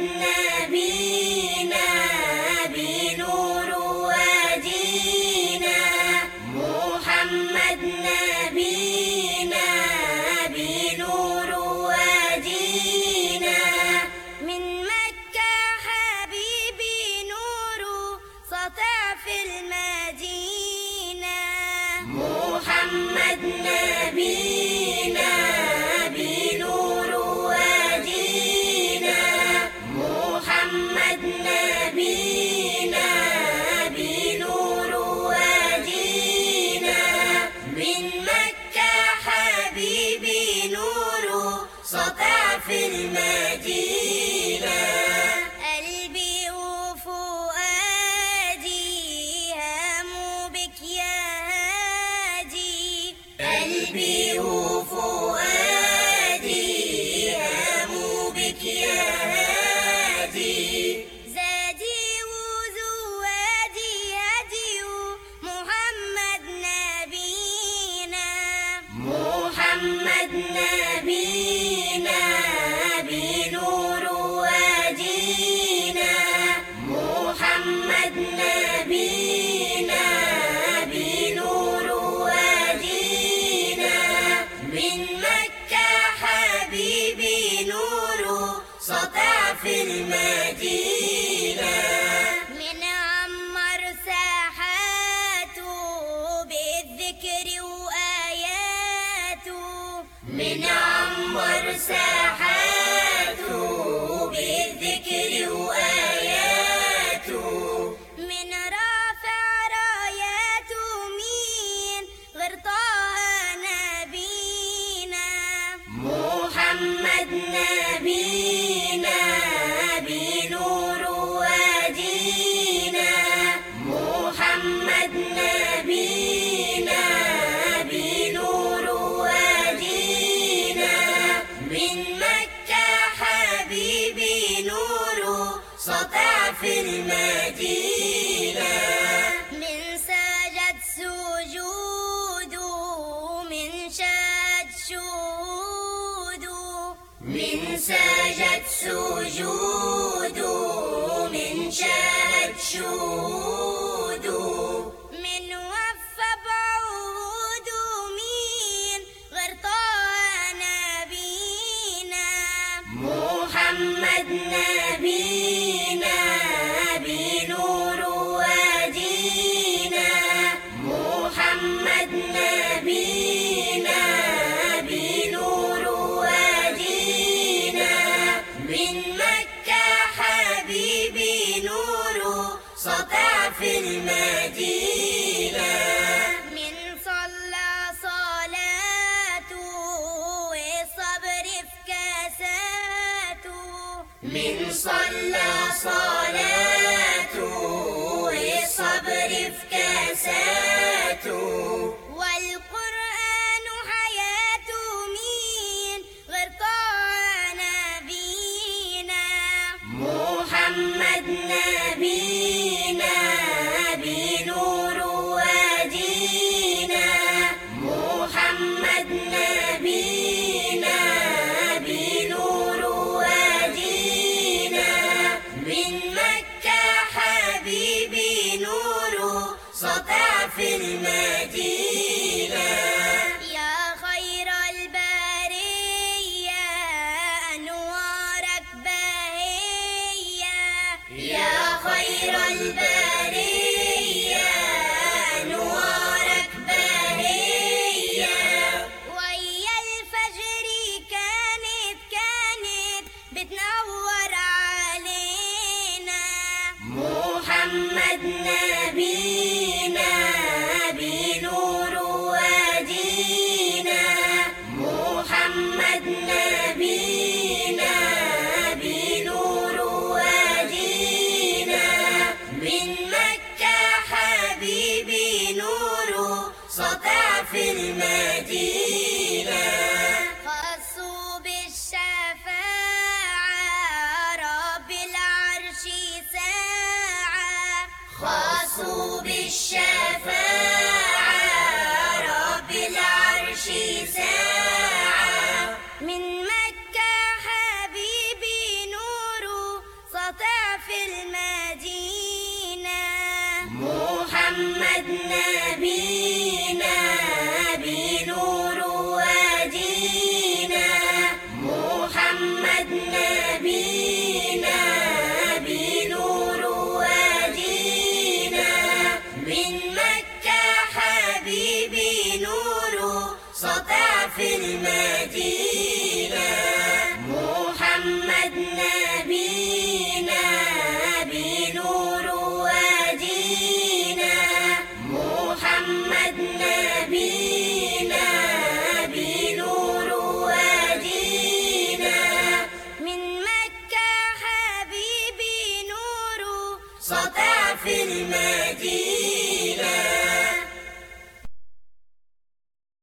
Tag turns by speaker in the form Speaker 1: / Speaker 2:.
Speaker 1: نبينا بنور وادينا محمد نبينا بنور وادينا من مكة حبيبي نور سطع في المدينة. محمد نبينا في المدينة. قلبي وفؤادي هاموا بك يا هادي. قلبي وفؤادي هاموا بك يا هادي. زادي وزوادي هدي محمد نبينا. محمد نبينا. سطع في المدينة. من عمر ساحاته بالذكر وآياته. من عمر ساحاته شهوده من سجد سجوده من شاد شهوده من وفى بعوده مين غير طه نبينا محمد نبينا محمد نبينا البرية أنوارك باهية ويا الفجر كانت كانت بتنور علينا. محمد نبينا فينا بالشفاعة رب العرش ساعة. خاصوا بالشفاعة رب العرش ساعة. من مكة حبيبي نوره المدينة. محمد نبي feeling mad deep.